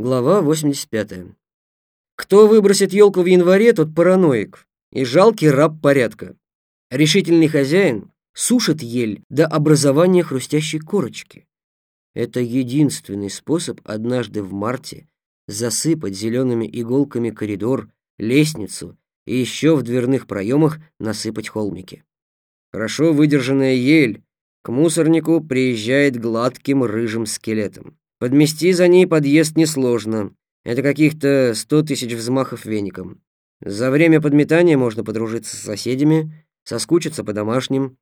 Глава 85. Кто выбросит елку в январе, тот параноик и жалкий раб порядка. Решительный хозяин сушит ель до образования хрустящей корочки. Это единственный способ однажды в марте засыпать зелеными иголками коридор, лестницу и еще в дверных проемах насыпать холмики. Хорошо выдержанная ель к мусорнику приезжает гладким рыжим скелетом. Подмести за ней подъезд несложно. Это каких-то сто тысяч взмахов веником. За время подметания можно подружиться с соседями, соскучиться по домашним,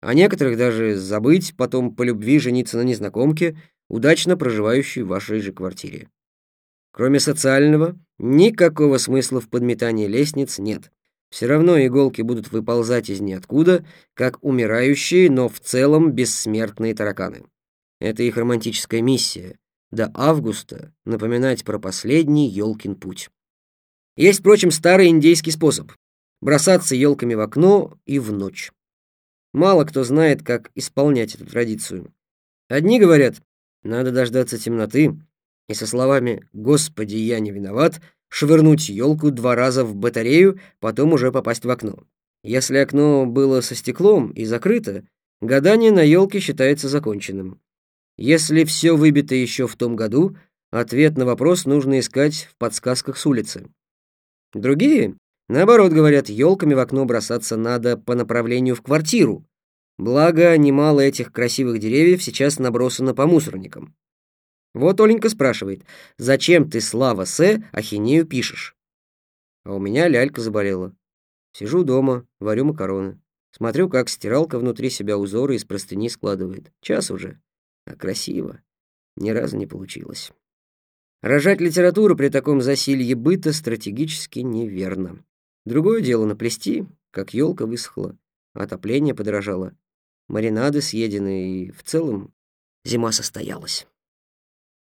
а некоторых даже забыть, потом по любви жениться на незнакомке, удачно проживающей в вашей же квартире. Кроме социального, никакого смысла в подметании лестниц нет. Все равно иголки будут выползать из ниоткуда, как умирающие, но в целом бессмертные тараканы. Это их романтическая миссия — до августа напоминать про последний елкин путь. Есть, впрочем, старый индейский способ — бросаться елками в окно и в ночь. Мало кто знает, как исполнять эту традицию. Одни говорят, надо дождаться темноты, и со словами «Господи, я не виноват» швырнуть елку два раза в батарею, потом уже попасть в окно. Если окно было со стеклом и закрыто, гадание на елке считается законченным. Если все выбито еще в том году, ответ на вопрос нужно искать в подсказках с улицы. Другие, наоборот, говорят, елками в окно бросаться надо по направлению в квартиру. Благо, немало этих красивых деревьев сейчас набросано по мусорникам. Вот Оленька спрашивает, зачем ты, Слава С, ахинею пишешь? А у меня лялька заболела. Сижу дома, варю макароны. Смотрю, как стиралка внутри себя узоры из простыни складывает. Час уже а красиво ни разу не получилось. Рожать литературу при таком засилье быта стратегически неверно. Другое дело наплести, как елка высохла, отопление подорожало, маринады съедены и в целом зима состоялась.